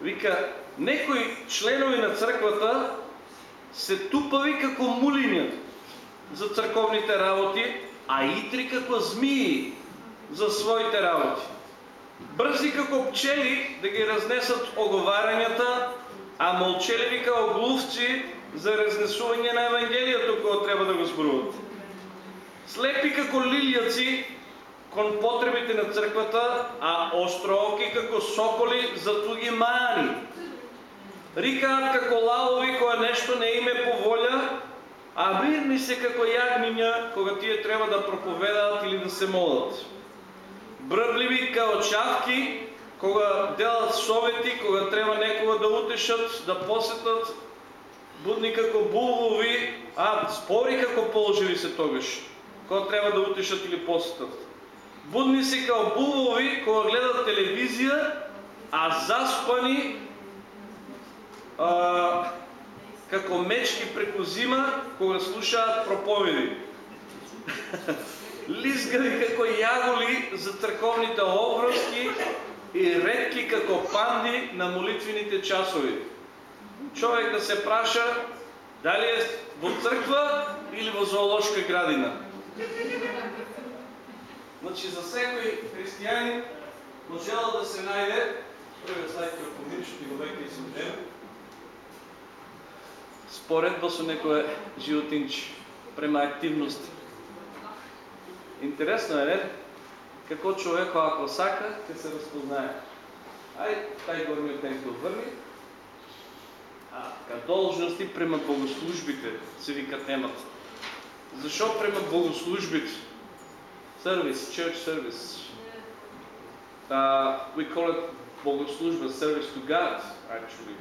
Вика, некои членови на църквата се тупави како мулиња за църковните работи, а итри како змии за своите работи. Брзи како пчели да ги разнесат оговарањата, а молчеливи како глувци за разнесување на Евангелието, кое треба да го зборуват. Слепи како лилијаци кон потребите на црквата, а острооки како соколи за туги мани. Рикаат како лавови која нешто не име по воља, а мирни се како јагниња кога тие треба да проповедаат или да се молат. Бръдливи како чавки кога делат совети, кога треба некога да утешат, да посетат, будни како булвови, а спори како положили се тогаш, кога треба да утешат или посетат. Будни се како булвови кога гледат телевизија, а заспани а, како мечки преку зима кога слушаат проповеди. Лизгави како јаголи за црковните обврски и редки како панди на молитвените часови. Човек да се праша дали е во црква или во зоолошка градина. Значи за секој христијанин можело да се најде првиот слајд кој помириш ти го веќе и ден. Споредба со некое животинче према активност. Интересно е, не? Како човек ако сака, ќе се разпознае. Ај, тај горниот го врни. А, ка должности према богослужбите се вика темата. Зашо према богослужбите? Service, church service. Uh, we call it богослужба, service to God, actually.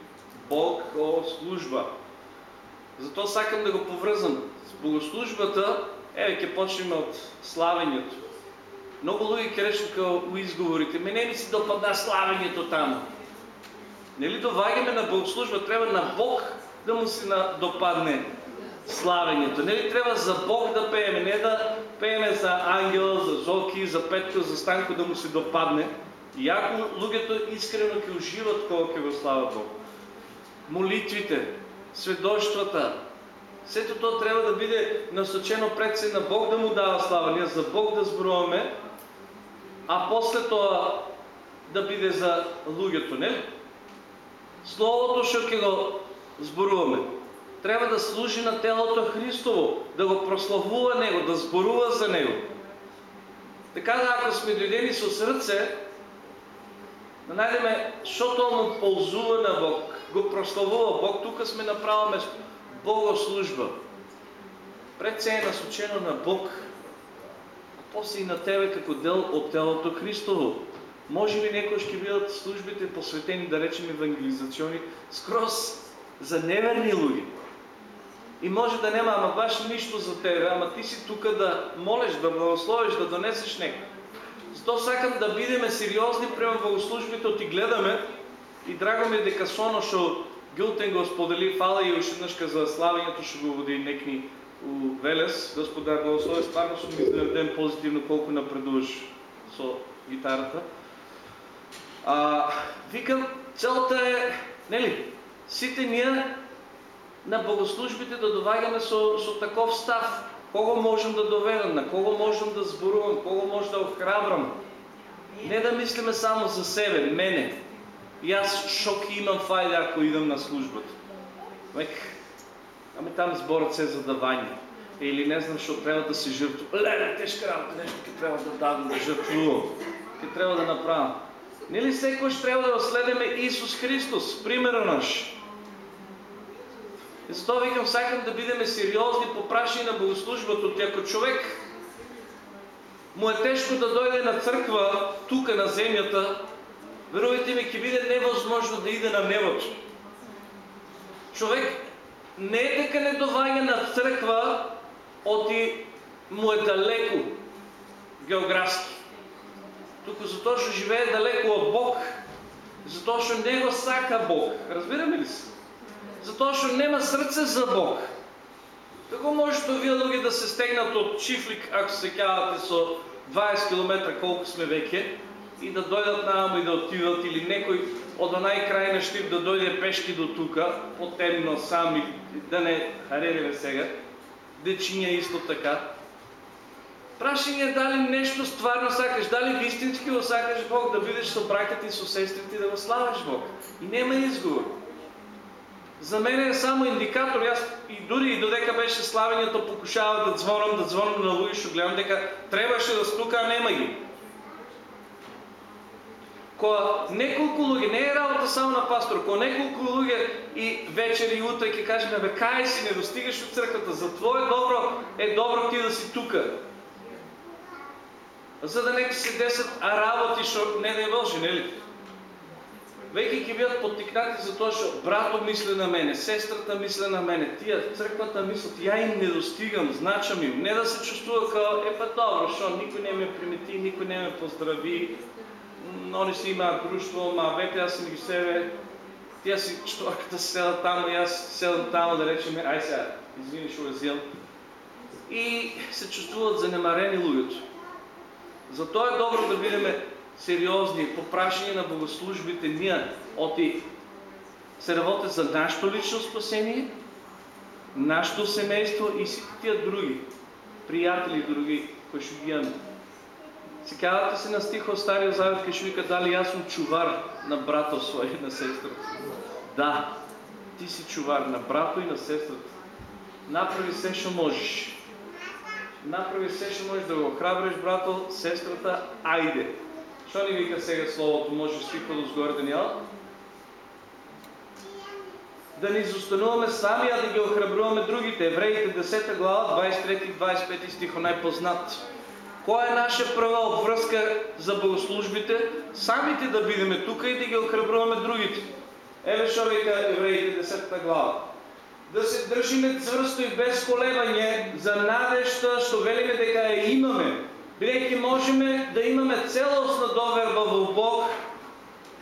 Бог о служба. Затоа сакам да го поврзам с богослужбата. Еве ќе почнеме од славењето. Много луѓе ќе речат у изговорите, мене ми си допадна славењето таму. Нели доваѓаме на богослужба, треба на Бог да му на допадне славењето. Нели треба за Бог да пееме, не да пееме за ангел, за Зоки, за Петко, за Станко да му се допадне. И ако луѓето искрено ќе уживат кога ќе го слава Бог. Молитвите, сведоштвата, сето тоа треба да биде насочено пред се на Бог да му дава слава, ние за Бог да зборуваме, а после тоа да биде за луѓето, не? Словото што ќе го зборуваме, треба да служи на телото Христово, да го прославува Него, да зборува за Него. Така ако сме дојдени со срце, да најдеме што му ползува на Бог, го прославува Бог, тука сме на право место. Богослужба. Пред се е насочено на Бог, после и на тебе како дел от телото Христово. Може би некои ще бидат службите посветени, да речем, евангелизационни, скроз за неверни луѓе. И може да нема ама баш нищо за тебе, ама ти си тука да молиш, да благословиш, да донесеш некој. Зато сакам да бидеме сериозни према богослужбите, ти гледаме и драго ми дека соно што Гилтен го сподели, фала и ушеднашка за славењето што го води некни у Велес, Господар благослови, стварно сум изненаден позитивно колку напредуваш со гитарата. А, викам, целта е, нели, сите ние на богослужбите да доваѓаме со, со таков став. Кого можем да доведам, на кого можем да зборувам, кого може да охрабрам. Не да мислиме само за себе, мене. И аз шок имам фајда ако идам на службата. Век, ами там зборът се за давање. Или не знам што треба да се жртвува. Леле, тешка работа, нешто ќе треба да дадам, да жртвувам. Ќе треба да направам. Нели секојаш треба да следеме Исус Христос, примерот наш. И затоа викам, сакам да бидеме сериозни по прашање на богослужбата. Ако човек му е тешко да дојде на црква тука на земјата, верувайте ми, ќе биде невозможно да иде на небото. Човек не е дека не доваѓа на црква, оти му е далеко географски. Туку затоа што живее далеко од Бог, затоа што не сака Бог. Разбираме ли се? Затоа што нема срце за Бог. Како може вие луѓе да се стегнат од Чифлик, ако се кавате со 20 км колку сме веќе, и да дојдат намо и да отидат или некој од онај крај на Штип да дојде пешки до тука, потемно сами, да не харереме сега, дечиња исто така. Прашање дали нешто стварно сакаш, дали вистински го сакаш Бог да бидеш со браќата и со сестрите да го славаш Бог. И нема изговор. За мене е само индикатор, аз и дури и додека беше славењето покушавав да звонам, да звонам на луѓе, што гледам дека требаше да стука, а нема ги. Кога неколку луѓе, не е работа само на пастор, кога неколку луѓе и вечер и утре ќе кажеме, бе, кај си, не достигаш од црквата, за твое добро е добро ти да си тука. За да нека се десат а работи што не да е Боже, нели? Веќе ќе бидат поттикнати за тоа што брато мисли на мене, сестрата мисли на мене, тие црквата мислат, ја им не достигам, значам им, не да се чувствува као, е па добро, што никој не ме примети, никој не ме поздрави, они си имаат друштво, ма вете аз си ги себе, тия си чторката седат таму, аз седам таму да речеме, ај сега, извини што зел. И се чувствуват занемарени луѓето. Затоа е добро да бидеме сериозни по на богослужбите, ние оти се работят за нашето лично спасение, нашето семейство и тия други приятели други, кои ще ги имаме. Сикавате се на стих Стария Завет, къде ще вика, дали аз съм чувар на брата своя и на сестрата. Да, ти си чувар на брата и на сестрата. Направи се, що можеш. Направи се, що можеш да го храбриш брато, сестрата, айде. Що ни вика сега Словото? Може стихва до сгоре, Даниел? Да ни застануваме сами, а да ги охрабруваме другите. Евреите 10 глава, 23 25 стихо най-познат. Коя е наша права връзка за богослужбите? Самите да бидеме тук и да ги охрабруваме другите. Еве шо вика Евреите 10 глава. Да се држиме цврсто и без колебање за надежта што велиме дека ја имаме бидејќи можеме да имаме целосна доверба во Бог,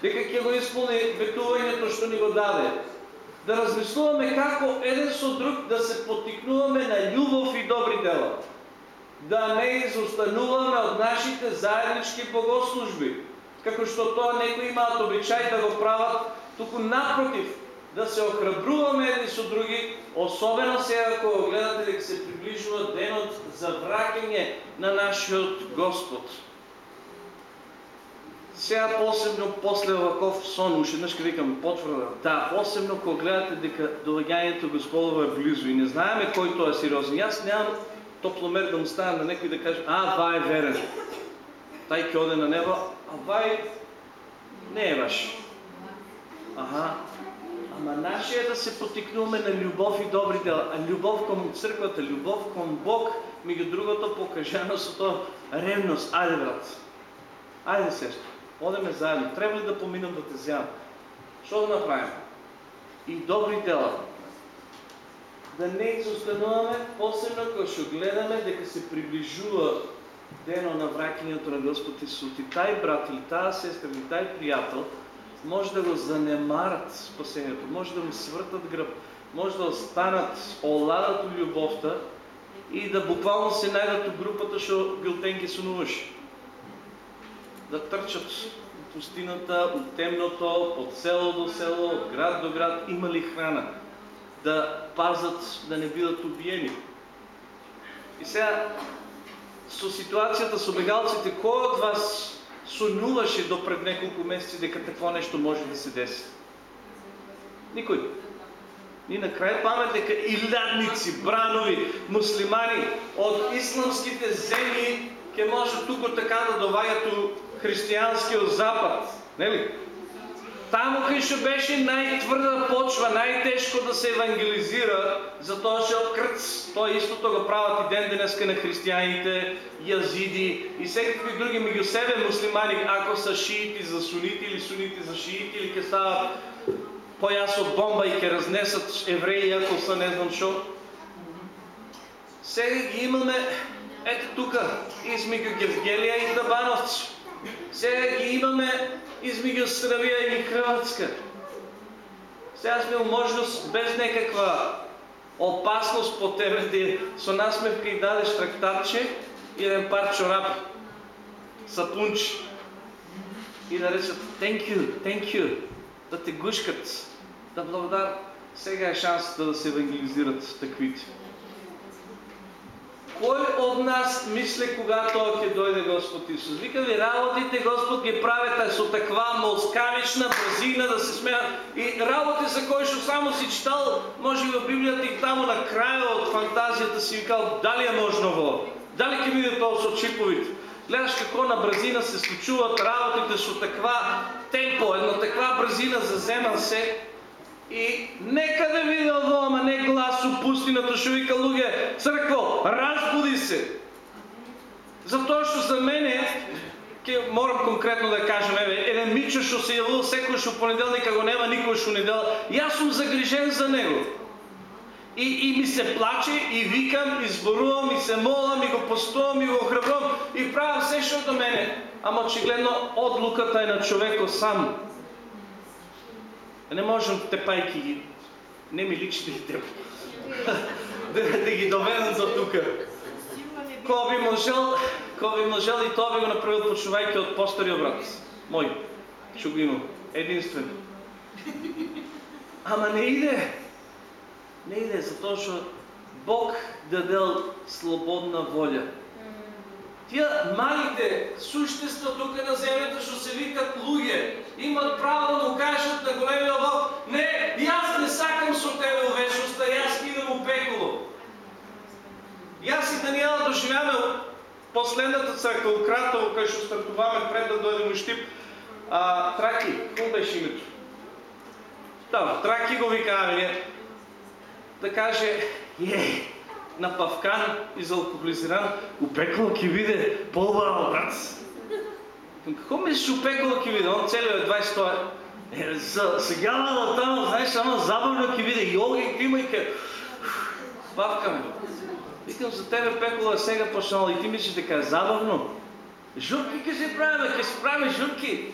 дека ќе го исполни ветувањето што ни го даде. Да размислуваме како еден со друг да се потикнуваме на љубов и добри дела. Да не изостануваме од нашите заеднички богослужби, како што тоа некои имаат обичај да го прават, туку напротив, да се охрабруваме едни со други, особено сега кога гледате дека се приближува денот за враќање на нашиот Господ. Сега посебно после оваков сон, уште еднаш викам потврда, да, посебно кога гледате дека доаѓањето Господово е близо и не знаеме кој тоа е сериозен. Јас немам топломер да му стана на некој да каже, а, вај е верен. Тај ќе оде на небо, а вај не е баш. Аха, Ама наше е да се потикнуваме на любов и добри дела. А любов към църквата, любов към Бог, меѓу другото покажано со тоа ревност. Айде, брат. Айде, сестро. Одеме заедно. Трябва ли да поминам да те вземам? Що да направим? И добри дела. Да не изостануваме, посебно кога ще гледаме дека се приближува дено на вракињето на Господ Исус. И тај брат или таа сестра или тај приятел може да го занемарат спасението, може да му свъртат гръб, може да останат, оладат от любовта и да буквално се найдат от групата, що билтенки сунуваш. Да търчат от пустината, от темното, от село до село, от град до град, има ли храна. Да пазат, да не бидат убиени. И сега, со ситуацията с обегалците, кой от вас сонуваше до пред няколко месеци дека такво нещо може да се деси? Никой. Ни накрая памет дека илядници, бранови, муслимани от исламските земји ќе може тук така да доваѓат у християнскиот запад. Нели? Таму кај што беше најтврда почва, најтешко да се евангелизира, затоа што крц, тоа истото го прават и ден денеска на християните, язиди и всекакви други меѓу себе муслимани, ако са шиити за сунити или сунити за шиити, или ќе стават појасо бомба и ќе разнесат евреи, ако са не знам што. Сега ги имаме ето тука, измеѓу Гевгелија и Табановци. Сега ги имаме измеѓу Србија и Хрватска. Сега сме у можност без некаква опасност по тебе да со насмевка и дадеш трактатче и еден пар чорап, сапунчи и да речат thank you, thank you. да те гушкат, да благодарят. Сега е шансата да се евангелизират таквите. Кой от нас мисли, когато ќе дойде Господ Исус? Вика ви, работите Господ ги правите со таква москавична бързина да се смеят. И работи за кой ще само си читал, може в Библията и тамо на края от фантазията си викал, дали е можно во? Дали ќе види тоа со чиповите? Гледаш какво на бразина се случват работите со таква темпо, една таква бразина зазема се, и нека да види ово, ама не глас у пустината, шо вика луѓе, цркво, разбуди се. Затоа што за мене, ке морам конкретно да кажем, еве, еден Мичо што се јавил секој што понеделник, го нема никој што недел, јас сум загрижен за него. И, и ми се плаче, и викам, и зборувам, и се молам, и го постувам, и го храбрувам, и правам се што до мене. Ама очигледно одлуката е на човекот сам. Не можем тепайки ги, не ми личите и теб, да, да ги доведам до тук. Ко би можел, ко би можел и то би го направил почувайки от постария брат. Мой, ще го имам. Единствен. Ама не иде. Не иде, затоа што Бог дадел слободна воля. Тия малите существа тук на земята, що се викат луѓе, имат право да му кажат на големия Бог, не, и аз не сакам со тебе вечността, и аз идам у пеколо. И аз и Даниела доживяме последната църква, у Кратово, къде ще стартуваме пред да дойдем у Штип, а, Траки, какво беше името? Да, Траки го викаме, да каже, е, на павкан и за алкохолизиран, упекла ки виде по-браво, брат. Какво мислиш упекла ки виде? Он целият е 20 той. Е, за, сега на там, знаеш, само забавно ки виде, йоги, кимайка. Павка ме. Викам за тебе пекола сега почнал и ти мислиш така забавно. Журки ке се правим, ке се правим журки.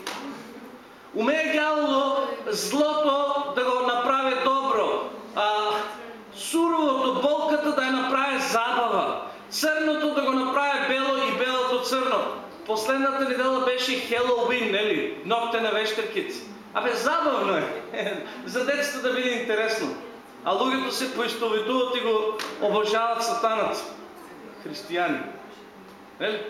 Умее дяволо злото да го направи болката да я направи забава, църното да го направи бело и белото църно. Последната недела беше Хелоуин, нели? на вещеркици. Абе, забавно е. За децата да види интересно. А луѓето се поистовитуват и го обожават сатанът. Християни. Нели?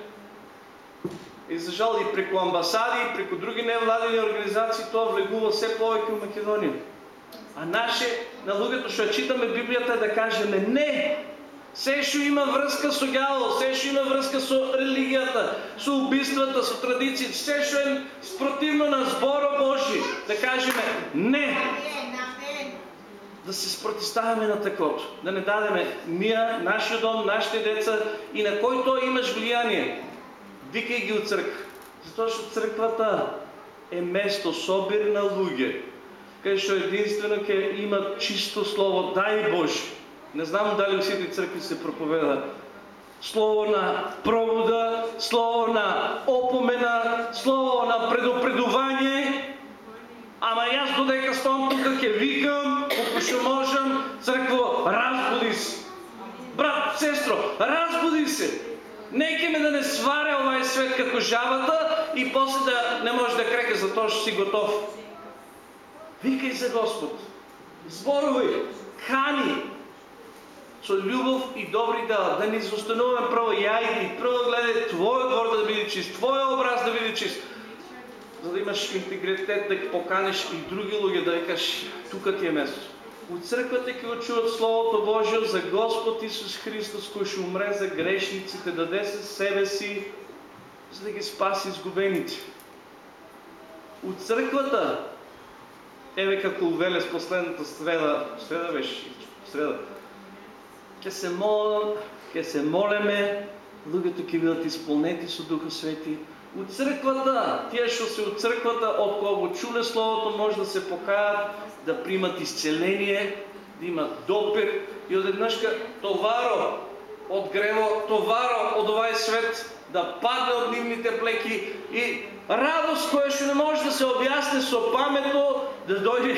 И за жал и преко амбасади, и преко други невладени организации, това влегува все повече в Македония. А наше, на луѓето што читаме Библията да кажеме не. Се што има връзка со гјавол, се што има връзка со религијата, со убиствата, со традициите, се што е спротивно на зборо Божи, да кажеме не. Да се спротиставяме на таквото, да не дадеме ние, нашия дом, нашите деца и на който имаш влияние. Викай ги от църква. Затоа што църквата е место собир на луѓе, къде што единствено ќе имат чисто слово, дай Боже. Не знам дали сите църкви се проповеда. Слово на провода, слово на опомена, слово на предупредувание. Ама јас додека стом тука ќе викам, колко што можам, църкво, разбуди се. Брат, сестро, разбуди се. Нека ме да не сваря овај свет како жабата и после да не може да крека за тоа што си готов. Викай за Господ. Зборувай, кани, со љубов и добри дела, да ни застануваме прво ја и ти, прво гледай Твојот двор да биде чист, Твојот образ да биде чист. За да имаш интегритет, да поканиш и други луѓе, да викаш, тука ти е место. У црквата ќе учуват Словото Божие за Господ Исус Христос, кој ще умре за грешниците, даде се себе си, за да ги спаси изгубените. У црквата Еве како увеле с последната среда, среда беше, среда. Ке се молам, ке се молеме, луѓето ќе бидат изпълнети со Духа Свети. У црквата, тие што се у црквата, од кога чуле Словото, може да се покаят, да примат изцеление, да имат допир и одеднашка товаро од грево, товаро од овај свет, да падне од нивните плеки и радост која што не може да се објасни со памето, да дойде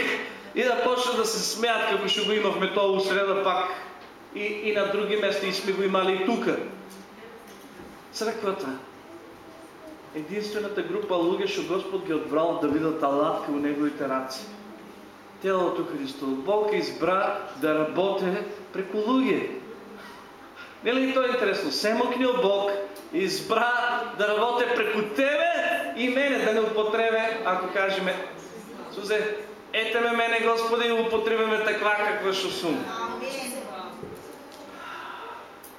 и да почне да се смеят, како ще го имахме тоа среда пак и, и на други места и сме го имали и тука. Црквата. Единствената група луѓе што Господ ги одбрал да видат алатка у неговите раци. телото Христово. Бог избра да работи преко луѓе. Не ли то интересно? Семокнил Бог избра да работи преко тебе и мене, да не употребе, ако кажеме, Сузе, ете ме мене Господи и употребиме таква каква шо сум.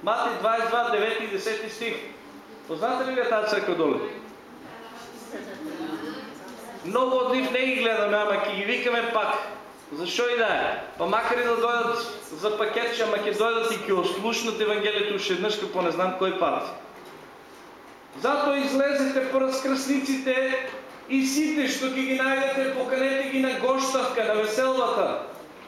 Мати 22, 9 и 10 стих. Познате ли ви тази църква долу? Много от них не ги гледаме, ама ќе ги викаме пак. Защо и да е? Па макар и да дойдат за пакетче, ама ќе дойдат и ќе ослушнат Евангелието уште еднъж по не знам кой пат. Зато излезете по разкръсниците и сите, што ќе ги најдете, поканете ги на гоштавка, на веселбата.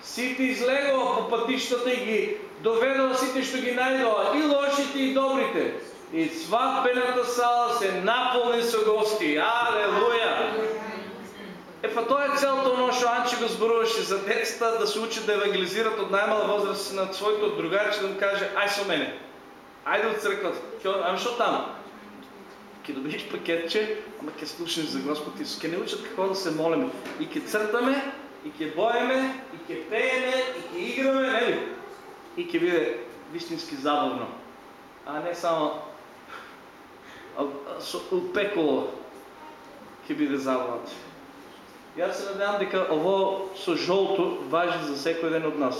Сите излегува по пътищата и ги доведува сите, што ги најдува, и лошите, и добрите. И сватбената сала се наполни со гости. Алелуя! Е, па тоа е целото оно што Анчи го зборуваше за децата да се учат да евангелизират од најмала возраст на своето другарче да му каже ај со мене. Ајде од црквата. Ама што таму? Ке добиеш пакетче, ама ке слушнеш за Господ Исус. Ке не учат како да се молиме. И ке цртаме, и ке боеме, и ке пееме, и ке играме, нели? И ке биде вистински забавно. А не само пеколо ке биде забавно. И аз се надявам дека ово со жолто важи за секој ден од нас.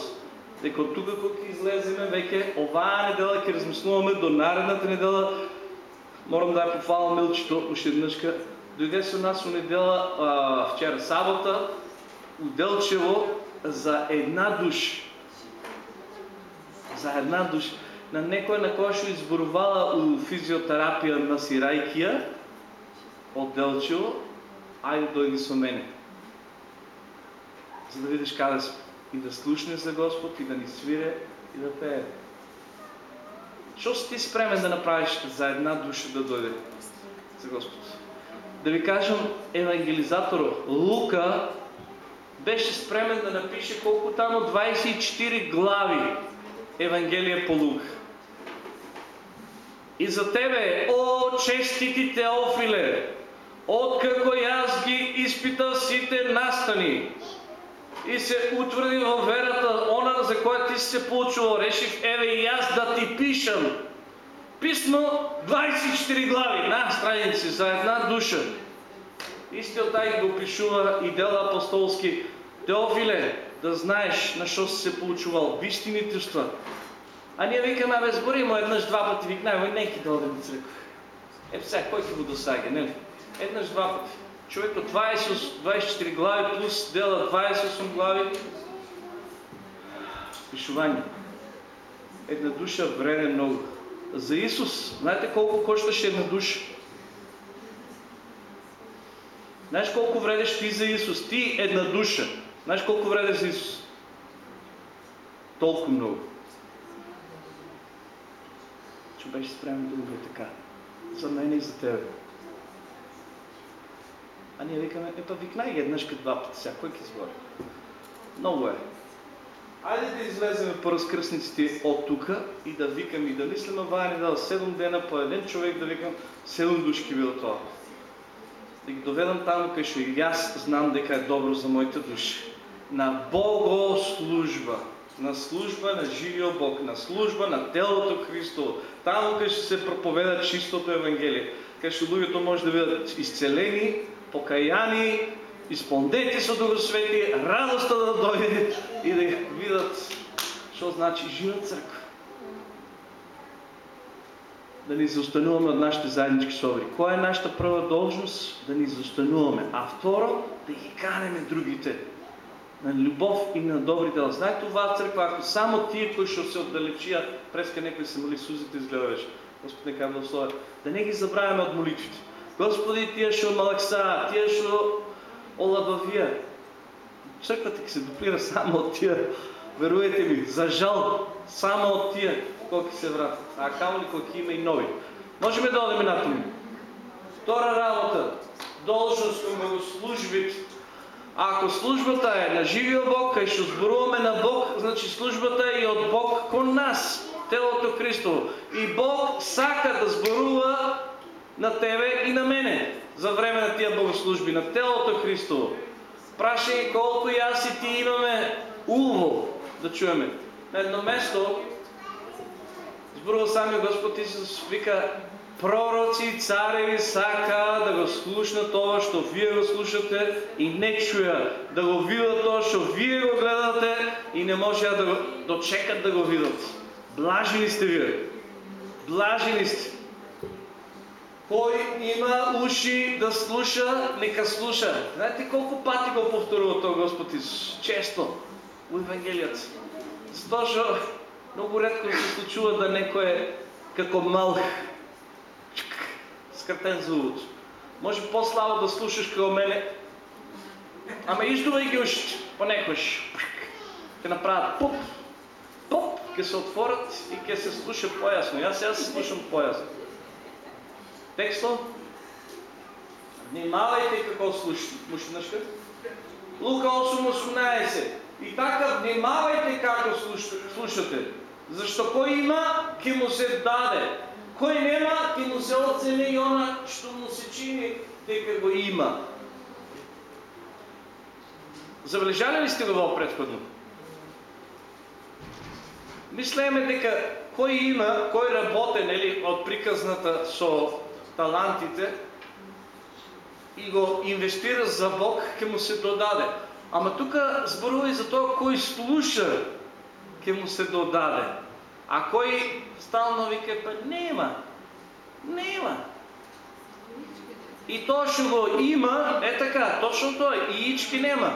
Дека од тука кога ќе излеземе веќе оваа недела ќе размислуваме до наредната недела. Морам да ја пофалам Милчето уште еднашка. Дојде со нас у недела а, вчера сабота у Делчево за една душа. За една душа. На некој на која што изборувала у физиотерапија на Сирајкија од Делчево, ајде дојди со мене за да видиш къде сме. И да слушне за Господ, и да ни свире, и да пее. Що си ти спремен да направиш за една душа да дойде за Господ? Да ви кажем, евангелизатор Лука беше спремен да напише колко там 24 глави Евангелие по Лука. И за тебе, о честити Теофиле, откако аз ги изпитал сите настани, и се утвърди във верата, она за която ти си се получил, реших, еве и аз да ти пишам. Писмо 24 глави, на страници, за една душа. Истиот taj го пишува и дела апостолски. Теофиле, да знаеш на що си се получувал, истинителства. А ние викаме, абе, сбори му еднъж, два пъти, викнай, нека да одем църква. Е, сега, кой ти го досага, не ли? Еднъж, два пъти. Човек от 20, 24 глави плюс дела 28 глави. Пишуване. Една душа вреде много. За Исус, знаете колко кощаше една душа? Знаеш колко вредеш ти за Исус? Ти една душа. Знаеш колко вредеш за Исус? Толкова много. Че беше спрямо да го така. За мен и за тебе. А ние викаме, е па викнай ги еднъж като два пъти, сега кой ки сбори? Много е. Айде да излезем по разкръсниците от тука и да викам и да мислим, вани да 7 дена по един човек да викам 7 душки било това. Да ги доведам там, където и аз знам дека е добро за моите души. На богослужба. На служба на живия Бог, на служба на телото Христово. Там, ще се проповеда чистото Евангелие. Където луѓето може да бъдат изцелени, покаяни, изпълнете се Духа Свети, радостта да дойде и да видят, що значи жива църква. Да ни заостануваме от нашите заеднички собри. Коя е нашата първа должност? Да ни заостануваме. А второ, да ги канеме другите на любов и на добри дела. Знаете това църква, ако само тия, които ще се отдалечият, преска някой се моли, сузите изгледаш. Господ не казва. Да не ги забравяме от молитвите. Господи, тия ще малакса, тия ще олабавия. Църквата се доплира само от тия. Веруете ми, за жал, само от тия, колко се вратят. А камо ли колко има и нови. Можем да одем на това. Втора работа. Должност към богослужбите. Ако службата е на живия Бог, кай ще сборуваме на Бог, значи службата е и от Бог кон нас, телото Христово. И Бог сака да сборува на тебе и на мене за време на тия богослужби, на телото Христово. Прашай колко и аз и ти имаме улово да чуеме. На едно место зборува самия Господ Исус вика пророци цареви сака да го слушнат това, що вие го слушате и не чуя, да го видят това, що вие го гледате и не може да го дочекат да го видят. Блажени сте вие. Блажени сте. Кой има уши да слуша, нека слуша. Знаете колко пъти го повторува това Господ Исус? Често. В Евангелието. Защото много редко се случва да некој е како мал скратен звук. Може по-слабо да слушаш како мене. Ама издувај ги ушите, понекош. Ќе направят пуп, пуп, ќе се отворят и ќе се слуша поясно. Јас сега се слушам поясно. Тексто? Внимавайте какво слушате. Мушнашка? Лука 8.18. И така внимавайте како слушате. Защо кой има, ке му се даде. Кой нема, ке му се оцени и она, що му се чини, дека го има. Забележали ли сте го предходно? Мислеме дека кой има, кой работе, нели, от приказната со талантите и го инвестира за Бог, ке му се додаде. Ама тук зборува и за това, кой слуша ќе му се додаде. А кој стално вика, па нема, нема. И тоа што го има, е така, точно тоа, и ички нема.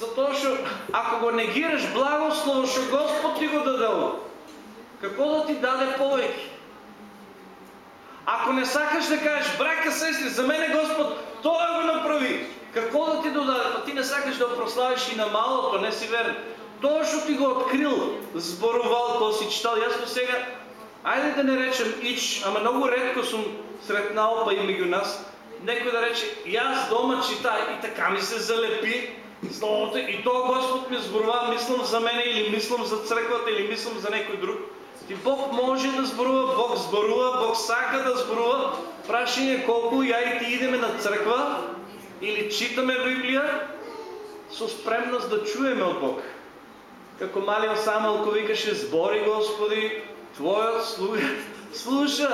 Затоа што ако го негираш благослово што Господ ти го дадел, како да ти даде повеќе? Ако не сакаш да кажеш, брака, сестри, за мене Господ тоа го направи, какво да ти додаде? Па ти не сакаш да прославиш и на малото, не си верен. Той, що ти го открил, зборувал, то си читал. Ясно сега, айде да не речем ич, ама много редко съм сретнал па и между нас, некой да рече, аз дома читай, и така ми се залепи Словото, и то Господ ми зборува, мислям за мене, или мислям за църквата, или мислям за някой друг. И Бог може да зборува, Бог зборува, Бог сака да зборува. Прашение колко я и ти идеме на църква, или читаме Библия, со спремност да чуеме от Бог како малиот Самуил кој викаше збори Господи, Твојот слуга слуша.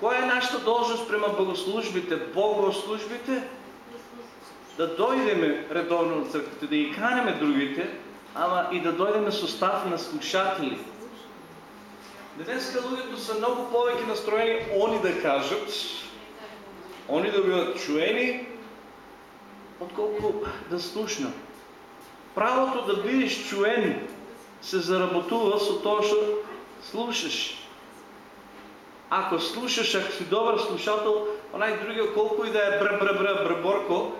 Која е нашата должност према богослужбите, богослужбите? Да дојдеме редовно на црквата, да ги канеме другите, ама и да дојдеме со став на слушатели. Денеска луѓето са многу повеќе настроени они да кажат, они да бидат чуени, отколко да слушна. Правото да бидеш чуен се заработува со тоа што слушаш. Ако слушаш, ако си добър слушател, онай другия колко и да е бр бр бр брборко,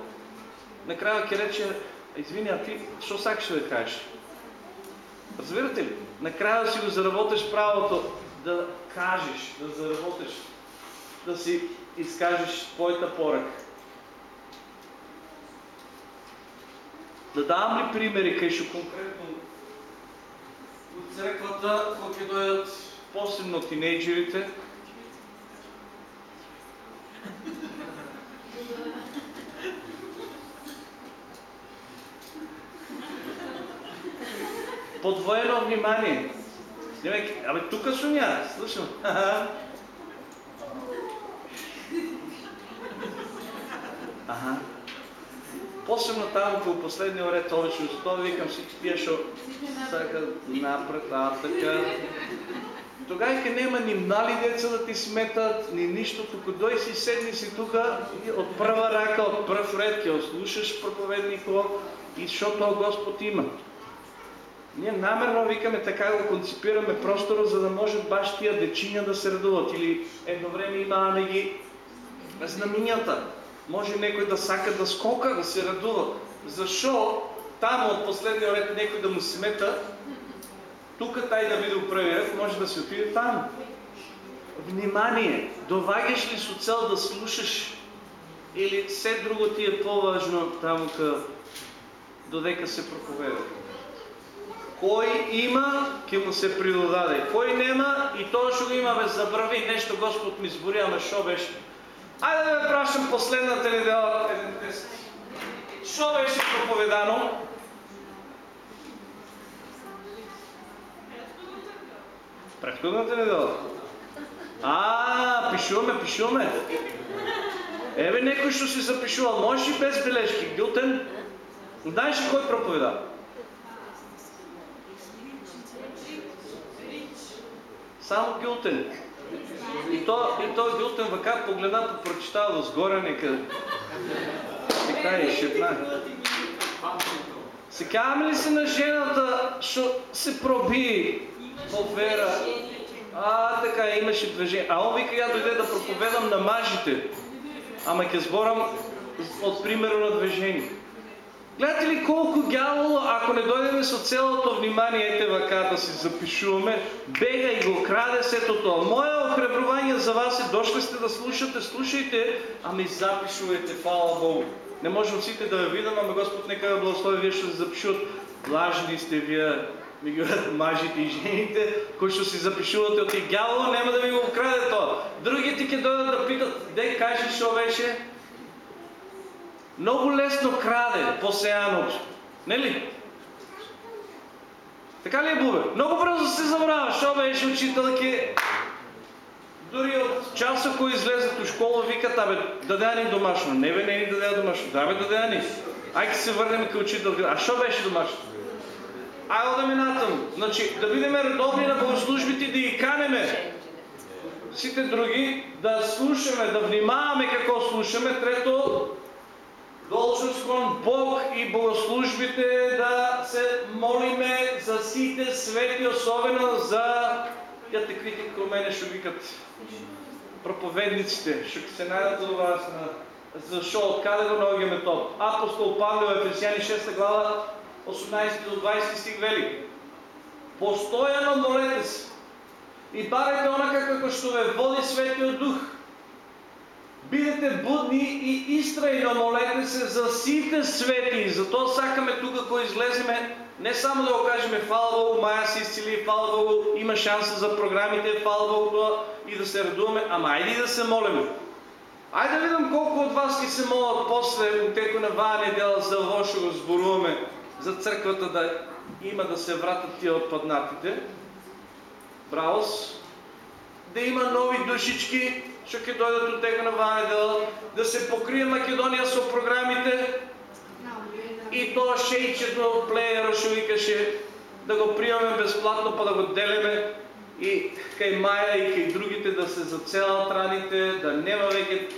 накрая ќе рече, извини, а ти що сакаш да кажеш? Разбирате ли? Накрая си го заработиш правото да кажеш, да заработиш, да си изкажеш твоята поръка. Да давам ли примери, кај што конкретно от църквата, кога ќе дојдат посебно тинейджерите, подвоено внимание. Снимай, абе тука сум ја, слушам. Ага. Посебно там по последния ред обично стоя, викам всички тия, що сака напред, а така. Тогава нема ни мали деца да ти сметат, ни нищо, тук дой си седни си тук от прва рака, от пръв ред, ке слушаш проповеднико и що то Господ има. Ние намерно викаме така да концепираме простора, за да може баш тия дечиня да се радуват. Или едно време имаме ги знаменията може някой да сака да скока, да се радува. Защо там от последния ред някой да му смета, тук тай да види прави ред, може да се отиде там. Внимание! Довагаш ли с цел да слушаш или все друго ти е по-важно там, додека се проповеда? Кой има, ке му се придодаде. Кой нема, и то ще го има без забрави. Нещо Господ ми збори, ама шо беше? Айде да ме пращам последната неделя Що беше проповедано? Предходната недела. А, пишуваме, пишуваме. Еве некој што си запишувал, можеш и без бележки. Гилтен, знаеш ли кой проповеда? Само Гилтен. И то, и то Гилтен вака погледна, прочитава до сгоре нека. Така и шепна. Ли се на жената, що се проби по вера? А, така, имаше движение. А он вика, я дойде да проповедам на мажите. Ама ке сборам от примера на движение. Гледате ли колко гяволо, ако не дойдем с цялото внимание, ете вака да си запишуваме, бега и го краде сето това. Мое охребрование за вас е, дошли сте да слушате, слушайте, ами запишувайте, фала Богу. Не можем всички да ви видим, ама Господ нека да благослови, вие ще запишуват. Лажни сте вие, мажите и жените, които ще си запишувате от и гявола, няма да ви го украде това. Другите ке дойдат да питат, де кажи, що беше? Много лесно краде посеяното. Не ли? Така ли е, Бубе? Много бързо се забравя, що беше учителки. Дори от часа, ако излезат от школа, викат, абе, даде ни домашно. Не бе, не ни даде домашно. Да, бе, даде ни. Айде се върнем към учителка. А що беше домашно? Айде да минатам. Значи, да видим редовни на богослужбите, да ги канеме. Сите други, да слушаме, да внимаваме какво слушаме. Трето, кон Бог и богослужбите да се молиме за сите свети, особено за я таквите към мене ще викат проповедниците, ще се найдат до вас на защо, откъде го налагаме то? Апостол Павел, Ефесяни 6 глава, 18 до 20 стих вели. Постоянно молете се и барете онака како што ве води Светиот Дух. Бидете будни и истрајно молете се за сите свети. Затоа сакаме тука кога излеземе не само да го кажеме фала Богу, Маја се изцели, фала Богу, има шанса за програмите, фала Богу тоа и да се радуваме, ама ајде да се молиме. Ајде да видам колко от вас ки се молят после теко на ваа недела за ово што го зборуваме, за црквата да има да се вратат тия отпаднатите. Браус, да има нови душички, што ќе дојдат от теко на ваа недела, да се покрие Македонија со програмите, и тоа шејчето плеера што викаше да го приемаме безплатно па да го делиме и кај Маја и кај другите да се зацелат раните, да нема веќе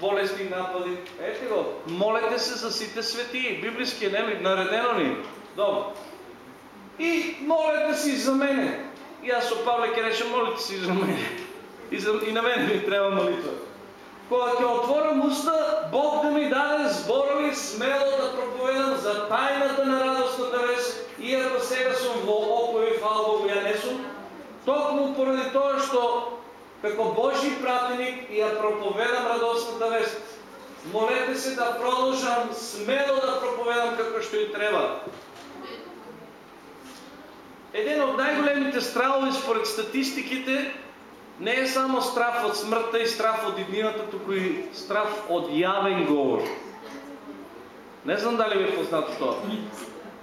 болесни напади. Ете го, молете се за сите светии. Библиски нели наредено ни. Добро. И молете си за мене. И аз со Павле ке рече, молите си за мене. И, за, и на мене ми трябва молитва. Кога ќе отворам уста, Бог да ми даде зборови смело да проповедам за тајната на радостната вест, иако сега сум во окови, фала Богу, ја не сум, токму поради тоа што како Божи пратеник ја проповедам радостната вест. Молете се да продолжам смело да проповедам како што и треба. Еден од најголемите стравови според статистиките не е само страх от смъртта и страх от иднината, тук и страх от явен говор. Не знам дали ви е познато това.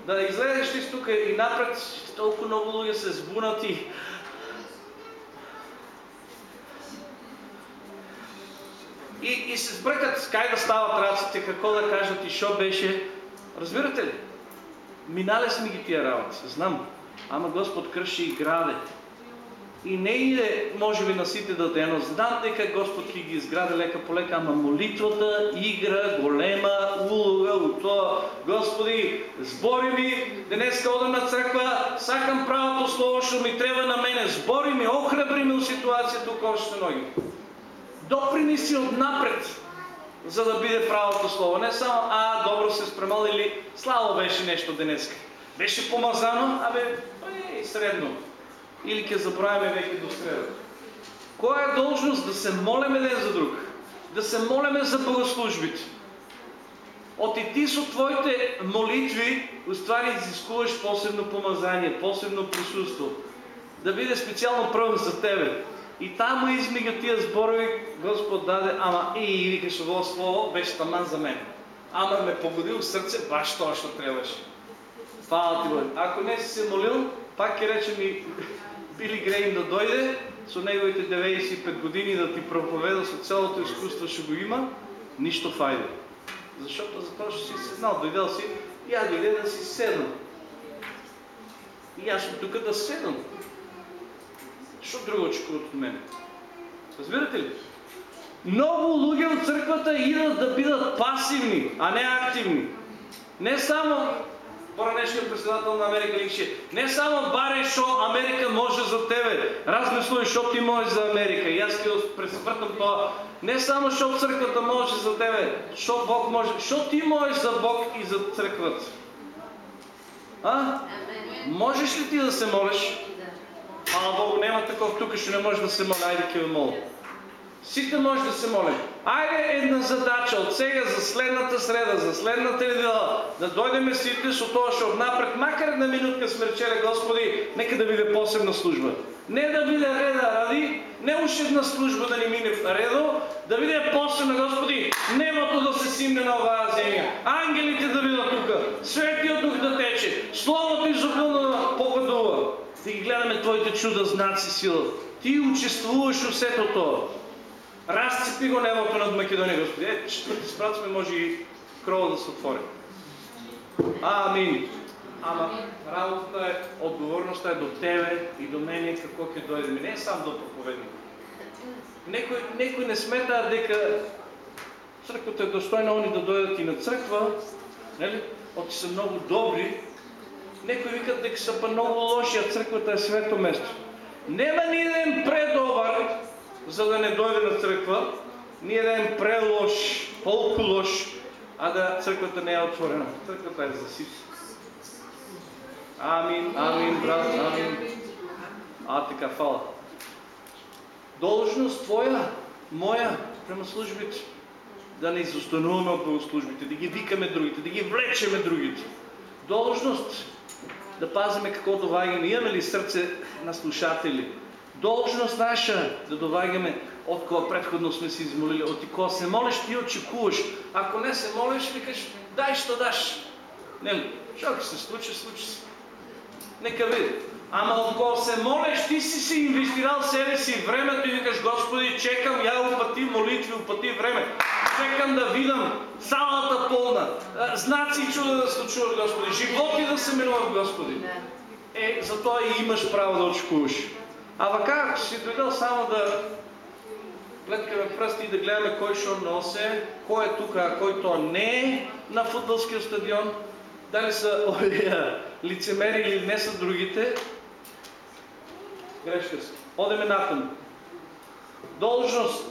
Да излезеш ти тук и напред, толкова много луѓе се сбунати. И, и се сбъркат кай да стават раците, какво да кажат и що беше. Разбирате ли? Минали сме ги тия работи, знам. Ама Господ кръши и граде. И не иде, може би, на сите да дено. Знам дека Господ ќе ги изгради лека по лека, ама молитвата игра голема улога у тоа. Господи, збори ми, денеска одам на црква, сакам правото слово што ми треба на мене. Збори ми, охрабри ми у ситуација тука още ноги. Допринеси од напред, за да биде правото слово. Не само, а, добро се спремал или слабо беше нещо денеска. Беше помазано, абе, е, средно или ќе забравиме веќе до среда. Која е должност да се молиме ден за друг? Да се молиме за богослужбите. От и ти со твоите молитви, уствари изискуваш посебно помазание, посебно присуство. Да биде специално прво за тебе. И таму измеѓу тия зборови Господ даде, ама и викаш ово слово беше таман за мен. ама ме погодил в сърце, баш тоа што требаше. Фала ти Боже. Ако не си се молил, пак ќе рече ми Били Грейм да дойде со неговите 95 години да ти проповеда со цялото изкуство што го има, ништо фајде. Зашто затоа што си седнал, дојдел си, ја дојде да си седнал. И јас сум тука да седам. Што друго очекуват од мене? Разбирате ли? Много луѓе од црквата идат да бидат пасивни, а не активни. Не само поранешниот председател на Америка ликше, не само баре што Америка може за тебе, размислуй што ти може за Америка. И јас ќе пресвртам тоа. Не само што црквата може за тебе, што Бог може, што ти можеш за Бог и за црквата. А? Можеш ли ти да се молиш? Ала Бог нема таков тук, што не може да се моли, ајде ќе ве молам. Сите може да се молим. Айде една задача от сега за следната среда, за следната недела, да дойдеме сите со тоа што напред, макар една минутка сме речеле, Господи, нека да биде посебна служба. Не да биде реда ради, не уж една служба да ни мине в редо, да биде посебна, Господи, небото да се симне на оваа земја, ангелите да бидат тука, светиот дух да тече, Словото изобилно да погодува. Ги гледаме Твоите чуда, знаци, сила. Ти учествуваш во сето тоа. Разцепи го небото над Македония, Господи. Е, четвърти спрат може и крова да се отвори. Амин. Ама работата е, отговорността е до тебе и до мене какво ќе дойде. Не е сам до проповедник. Некој, некој не смета дека црквата е достойна они да дойдат и на црква, нели? Оти са много добри. Некои викат дека са па много лоши, а црквата е свето место. Нема ни еден предобар, за да не дойде на църква, ние да им прелош, полко лош, а да църквата не е отворена. Църквата е за всички. Амин, амин, брат, амин. А, така, фала. Должност твоя, моя, према службите. Да не изостануваме от богослужбите, да ги викаме другите, да ги влечеме другите. Должност да пазиме какво довагаме. Имаме ли сърце на слушатели? Должност наша да довагаме от кога предходно сме си измолили. От кога се молиш, ти очекуваш. Ако не се молиш, викаш, дай, що даш. Не, що се случи, случи се. Нека види. Ама от кога се молиш, ти си си инвестирал себе си времето и викаш, Господи, чекам, я опати молитви, опати време. Чекам да видам салата пълна, знаци чуда да се случват, Господи, животи да се минуват, Господи. Е, затова и имаш право да очекуваш. А вака, ако си дойдел само да гледкаме пръсти и да гледаме кой ще носе, кой е тук, а кой то не е на футболския стадион, дали са овия лицемери или не са другите, грешка си. Одеме натам. Должност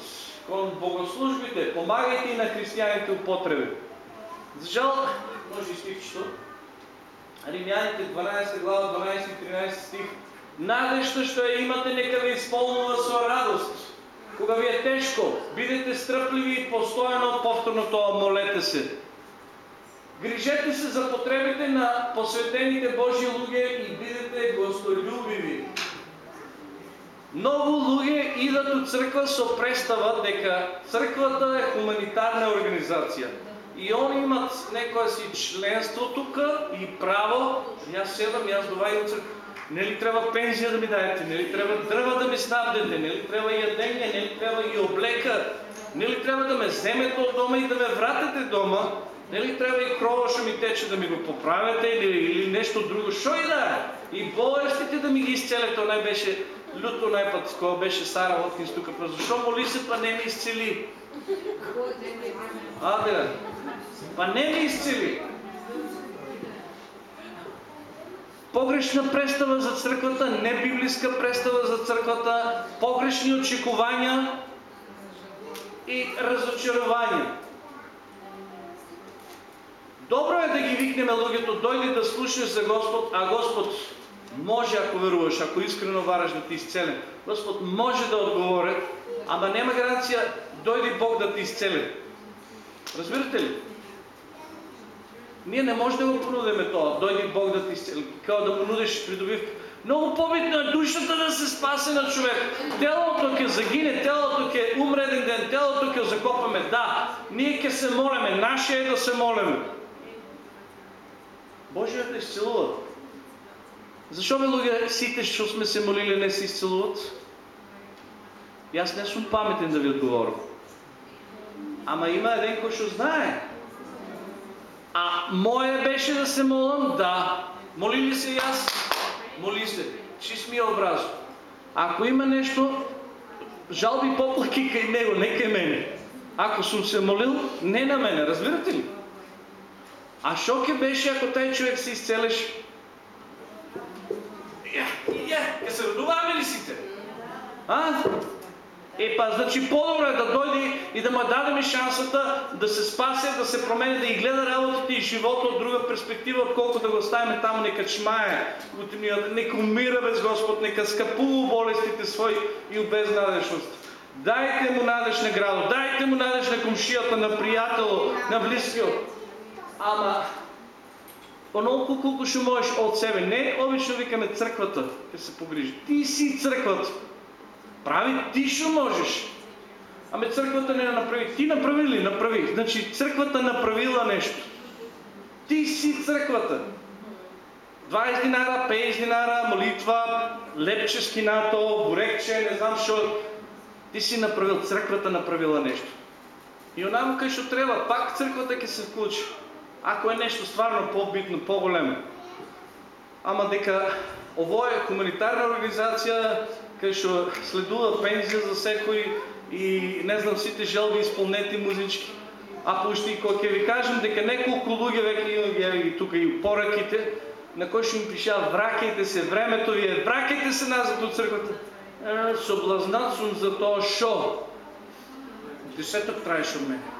кон богослужбите, помагайте и на християните от потреби. За жал, може и стихчето, Римяните 12 глава, 12 и 13 стих, Надежта што ја имате нека ви исполнува со радост. Кога ви е тешко, бидете стръпливи и постоянно повторно тоа молете се. Грижете се за потребите на посветените Божи луѓе и бидете гостолюбиви. Многу луѓе идат у црква со представа дека црквата е хуманитарна организација. И они имат некое си членство тука и право, јас седам, јас довајам црква не ли трябва пенсия да ми дадете? Не ли трябва дрва да ми снабдете? Не ли трябва ядење? Не ли трябва и облека? Не ли трябва да ме вземете от дома и да ме вратите дома? Не ли трябва и крова ще ми тече да ми го поправите или, или нещо друго? Шо и да е? И болестите да ми ги изцелят. То най беше люто най-път, кога беше Сара Лоткинс тук. Защо моли се, па не ми изцели? А, да. Па не ми изцели. Погрешна представа за църквата, не библейска представа за църквата, погрешни очекувания и разочарования. Добро е да ги викнем луѓето, дойди да слушаш за Господ, а Господ може, ако веруваш, ако искрено вараш да ти изцелен. Господ може да отговори, ама няма гаранция, дойди Бог да ти изцели. Разбирате ли? Ние не можем да го понудиме това. Дойди Бог да ти изцели. Kao да му нудиш придобив Много по-битно е душата да се спасе на човек. Телото ќе загине, телото ќе умре един ден, телото ќе закопаме. Да, ние ќе се молиме, наше е да се молиме. Божиот да изцелува. Защо бе луѓе сите што сме се молили не се изцелуват? И аз не съм паметен да ви отговоря. Ама има един кој што знае. А мое беше да се молам? Да. Моли ли се и аз? Моли се. Чист ми е образ. Ако има нещо, жалби поплаки кај него, не кај мене. Ако съм се молил, не на мене, разбирате ли? А шо ке беше, ако taj човек се изцелиш? Я, я, ке се радуваме ли сите? А? Е, па, значи по-добре да дойде и да му дадем шансата да се спасе, да се промени, да и гледа работите и живота от друга перспектива, отколкото да го оставим там, нека чмае, нека умира без Господ, нека скъпува болестите свои и без. Дайте му надежна градо, дайте му надеж на комшията, на приятел, на близкия. Ама, оноко колко ще можеш от себе. Не обично викаме църквата, да се погрижи. Ти си църквата. Прави ти ще можеш. Ами църквата не направи. Ти направи ли? Направи. Значи църквата направила нещо. Ти си църквата. 20 динара, 50 динара, молитва, лепче скинато, бурекче, не знам що. Ти си направил, църквата направила нещо. И онамо къде ще трябва, пак църквата ќе се включи. Ако е нещо стварно по-битно, по-големо. Ама дека ово е хуманитарна организация, кај што следува пензија за секој и не знам сите желби исполнети музички. А пушти кога ќе ви кажем дека неколку луѓе веќе има и тука и пораките, на кои што им пиша враќајте се, времето ви е, враќајте се назад од црквата. Соблазнат сум за тоа шо. Десеток траеше од мене.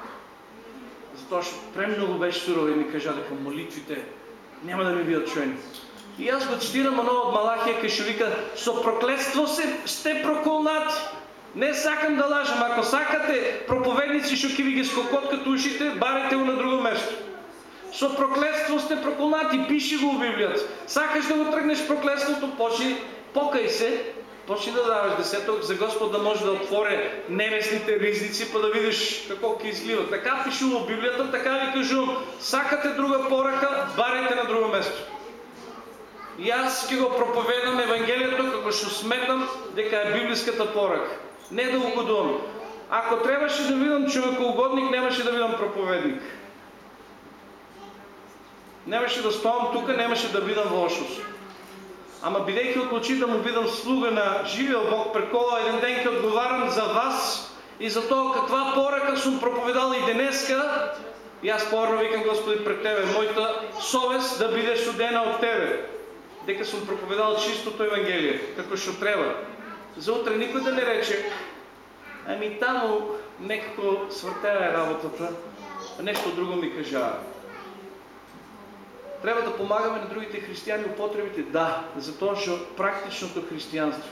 Затоа што премногу беше сурово и ми кажа дека молитвите няма да ми бидат чуени. И аз го цитирам оно от Малахия, кај ще вика, со проклетство се, сте проколнати. Не сакам да лажам, ако сакате проповедници, ще ки ви ги скокоткат ушите, барете го на друго место. Со проклетство сте проколнати, пиши го в Библията. Сакаш да го тръгнеш проклетството, почни, покай се, почни да даваш десето, за Господ да може да отворя небесните ризници, па да видиш какво ки излива. Така пише в Библията, така ви кажу, сакате друга поръка, барете на друго место. И аз ќе го проповедам Евангелието како што сметам дека е библиската порака. Не да угодувам. Ако трябваше да видам човекоугодник, нямаше да видам проповедник. Нямаше да ставам тук, нямаше да видам лошост. Ама бидейки отлучи да му видам слуга на живия Бог, прекола един ден ќе отговарям за вас и за това каква порака съм проповедал и денеска, и аз порно викам Господи пред Тебе, моята совест да биде судена от Тебе дека съм проповедал чистото Евангелие, како што треба. За утре никой да не рече, ами таму некако свъртява е работата, а нещо друго ми кажава. Трябва да помагаме на другите християни употребите, да, затоа што практичното християнство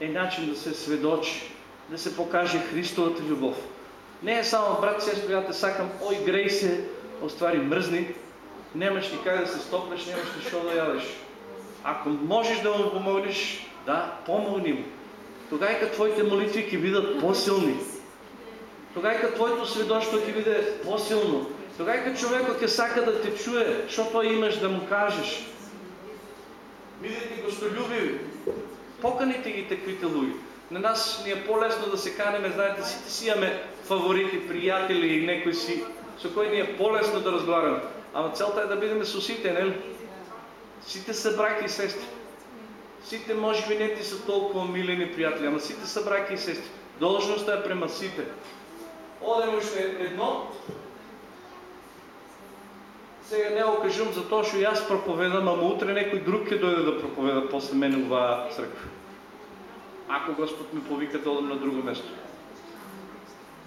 е начин да се сведочи, да се покаже Христовата любов. Не е само брат, сестро, я те сакам, ой, грей се, оствари мръзни, нямаш ли как да се стопнеш, нямаш ли що да ядеш. Ако можеш да му помогнеш, да, помогни му. Тогава твоите молитви ќе бидат по-силни. Тогава твоето свидетелство ќе биде по-силно. Тогава човекот ќе сака да те чуе, што той имаш да му кажеш. Бидете гостолюбиви. Поканите ги таквите луѓе. На нас ни е по-лесно да се канеме, знаете, сите си имаме фаворити, приятели и некои си, со кои ни е по-лесно да разговаряме. Ама целта е да бидеме со сите, нели? Сите са браки и сестри. Сите може би не ти са толкова милени приятели, ама сите са браки и сестри. Должността е према сите. Одем още едно. Сега не го кажем за то, що аз проповедам, ама утре некой друг ќе дойде да проповеда после мене ова църква. Ако Господ ми повика да на друго место.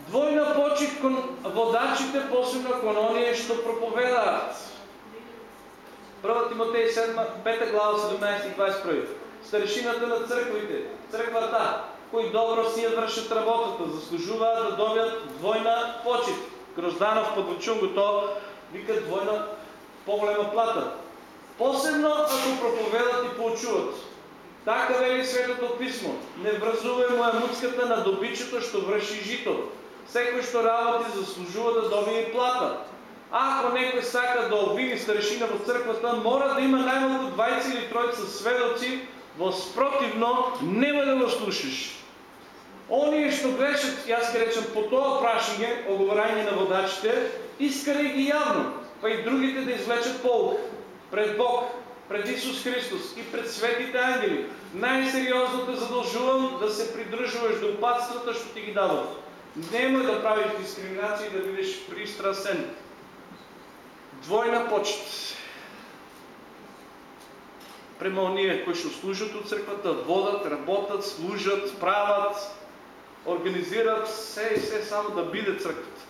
Двойна почет кон водачите, посебно кон оние што проповедаат. 1 Тимотей 7, 5 глава 17 и 21. Старешината на църквите, църквата, кои добро си я вършат работата, заслужува да добият двойна почет. Грозданов подвучун го то, вика двойна по-голема плата. Посебно ако проповедат и поучуват. Така вели Светото Писмо. Не вразувай му муцката на добичето, що върши жито. Секој што работи заслужува да добие плата. Ако некој сака да обвини старешина во црквата, мора да има најмалку 20 или тројца сведоци, во спротивно нема да го слушаш. Оние што грешат, јас ке речам, по тоа прашање, оговарање на водачите, искаре ги јавно, па и другите да извлечат полука пред Бог, пред Исус Христос и пред светите ангели. Най-сериозно те задължувам да се придружуваш до опатствата, што ти ги дават. Немој да правиш дискриминация и да бидеш пристрасен. Двойна почет. Према оние кои што служат от црквата, водат, работат, служат, прават, организират все и все само да биде црквата.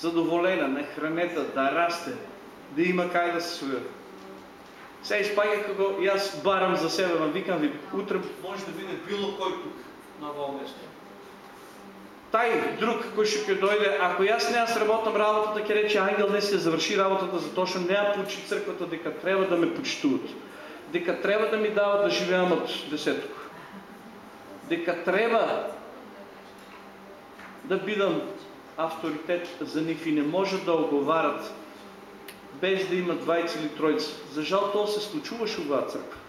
Задоволена, нахранета, да расте, да има кај да се свира. Сега изпаѓа како и аз барам за себе, ма викам ви, утре може да биде било кој тук на ово место тај друг кој ќе дојде, ако јас не сработам работата, ќе рече ангел не се заврши работата затоа што не ја поучи црквата дека треба да ме почитуват. Дека треба да ми дават да живеам од десеток. Дека треба да бидам авторитет за нив и не може да оговарат без да има двајца или тројца. За жал тоа се случуваше во црква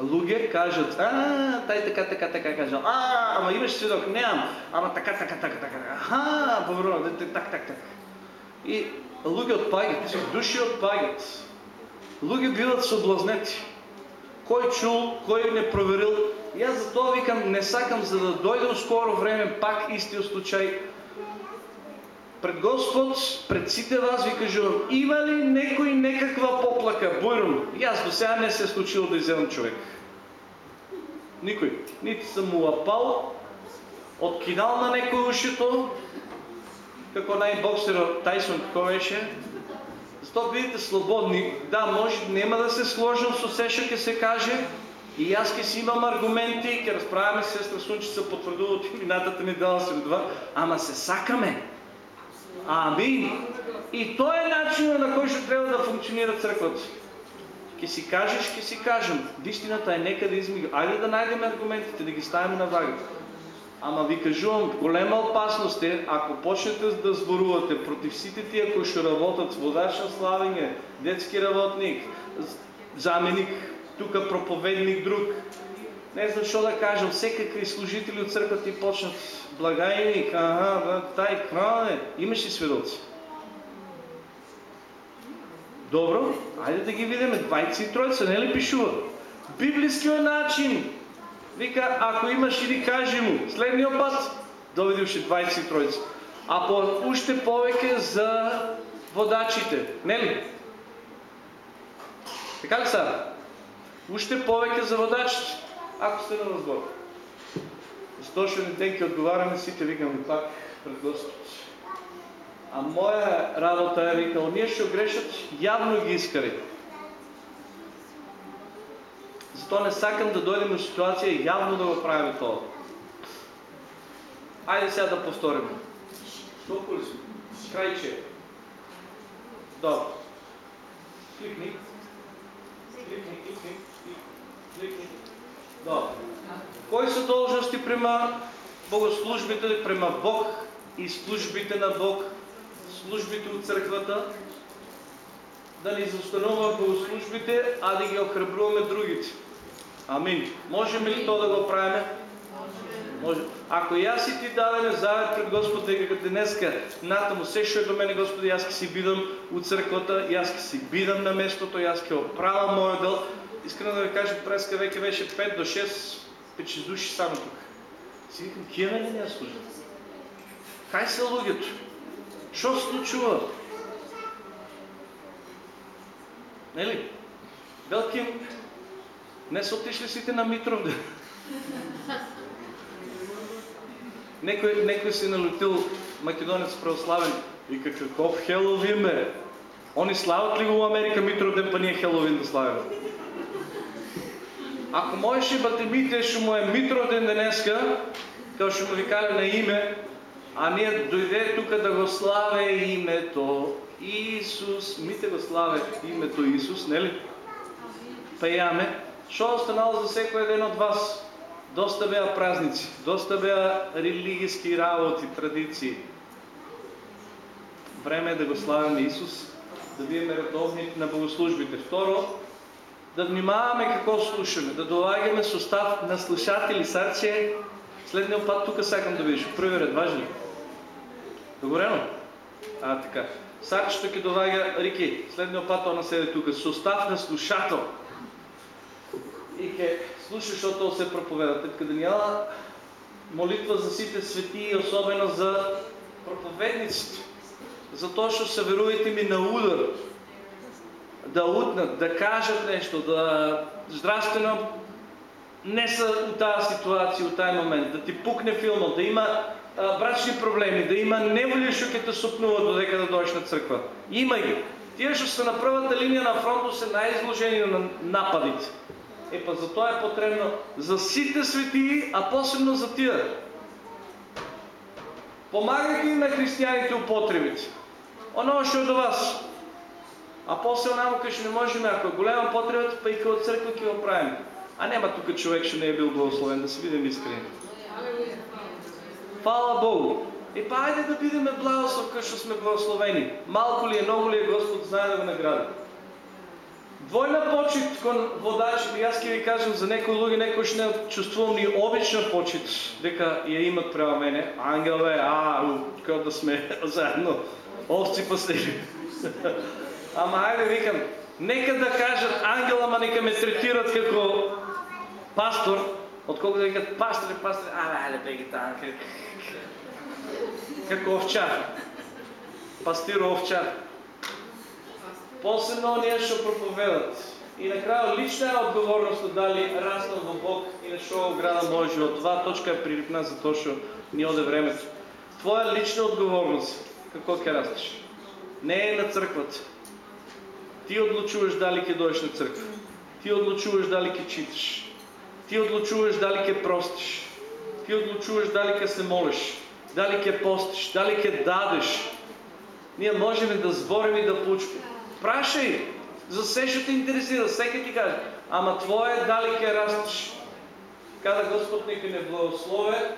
луѓе кажат, а, тај така, така, така кажал, а, ама имаш сведок, немам, ама така, така, така, така, аха, поврно, так, так, так. И луѓе отпагат, души отпагат. Луѓе биват соблазнети. Кој чул, кој не проверил. И аз за тоа викам, не сакам, за да дойде скоро време, пак истиот случај, пред Господ, пред сите вас ви кажувам, има ли некој некаква поплака, буйрум? И аз до сега не се е случило да изземам човек. Никой. Нито съм му лапал, откидал на некој ушито, како най-боксера Тайсон како беше. Зато бидете слободни. Да, може, нема да се сложим со се што ќе се каже, и аз ке си имам аргументи, ке разправяме с сестра Сунчица, потвърдува от минатата недела средова, ама се сакаме. Амин. И той е начинът на който трябва да функционира църквата. Ке си кажеш, ке си кажем. Истината е нека да измига. Айде да найдем аргументите, да ги ставим на вагата. Ама ви кажувам, голема опасност е, ако почнете да зборувате против всички тия, кои ще работят водач на славење, детски работник, заменик, тук проповедник друг, не знам що да кажем, всекакви служители от църквата и почнат благайник, ага, тай кране, имаш ли сведоци? Добро, айде да ги видим, 23 не ли пишува? Библискиот начин. Вика, ако имаш или кажи му, следниот пат, доведивше 23 А по уште повеќе за водачите, нели? Така ли са? Уште повеќе за водачите ако сте на разбор. Зато не ден отговаряме сите, викам пак пред Господ. А моя работа е, викал, ние ще грешат, явно ги искали. Зато не сакам да дойдем в ситуация явно да го правим това. Айде сега да повторим. Толкова ли си? Крайче. Добре. Кликни. Кликни, кликни, кликни. Добре. Кои са должности према богослужбите, према Бог и службите на Бог, службите от църквата, да ни застанува богослужбите, а да ги охрабруваме другите. Амин. Можем ли то да го правим? Може. Ако и аз и ти дадеме завет пред Господ, дека днеска натаму се што е до мене, Господи, аз ке си бидам от църквата, и аз ке си бидам на местото, и аз ке оправам моя дъл, искрено да ви кажа, преска веке беше 5 до 6, 5 души само тук. Си викам, кия мене не служат? Кай са луѓето? Що се случва? Нели? Велки, не са отишли сите на Митров. Некој, некој си налетил македонец православен и какъв Хеловин бе? Они слават ли го в Америка Митров ден, па ние Хеловин да славим? Ако можеше Батемите, ще му е Митроден денеска, като ще му ви кажа на име, а ние дойде тук да го славе името Исус. Мите го славе името Исус, не ли? пеяме, што останало за секој еден од вас? Доста беа празници, доста беа религијски работи, традиции. Време е да го славиме Исус, да бидеме редовни на богослужбите. Второ, да внимаваме какво слушаме, да долагаме состав на слушатели. Сарче, следния път тук сакам да видиш. Първи ред, важен ли? Добрено? А, така. Сарчето ке долага, Рики, следния път она седе тук. Состав на слушател. И ке слушаш, защото се проповеда. Тетка Даниела, молитва за сите свети особено за проповедниците. Затоа што се верувате ми на удар, да утнат, да кажат нещо, да здравствено не са от тази ситуация, от тази момент, да ти пукне филма, да има а, брачни проблеми, да има неволи, що те супнува додека да дойдеш на църква. Има ги. Тия, що са на първата линия на фронта, са най-изложени на нападите. Е, па затова е потребно за сите светии, а посебно за тия. Помагайте им на християните употребите. Оно ще до вас. А после онамо каже, не можем, ако е голяма потреба, па и като църква ки го правим. А нема тук човек ще не е бил благословен, да се видим искрени. Хвала Богу. И па айде да бидеме благослов, като сме благословени. Малко ли е, много ли е, Господ знае да го награди. Двойна почет кон и аз ке ви кажем за некои луѓе, некои ще не чувствувам ни обична почет, дека ја имат према мене. Ангел бе, а, како да сме заедно, овци пастири. Ама айде викам, нека да кажат ангел, ама нека ме третират како пастор, отколкото да викат пастор и пастор, абе, айде беги там, како овчар. Пастир овчар. Посебно оние што проповедат. И накрая лична отговорност дали раснал во Бог и на што града мој живот. Това точка е прилипна за тоа што ни оде времето. Твоя лична отговорност, како ќе растеш. Не е на црквата. Ти одлучуваш дали ќе дојдеш на црква. Ти одлучуваш дали ќе читаш. Ти одлучуваш дали ќе простиш. Ти одлучуваш дали ќе се молиш. Дали ќе постиш, дали ќе дадеш. Ние можеме да зборим и да получим. Прашај за се што те интересира, всеки ти каже. Ама твое дали ќе растеш. Када Господ нека не благослове,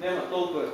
нема толкова.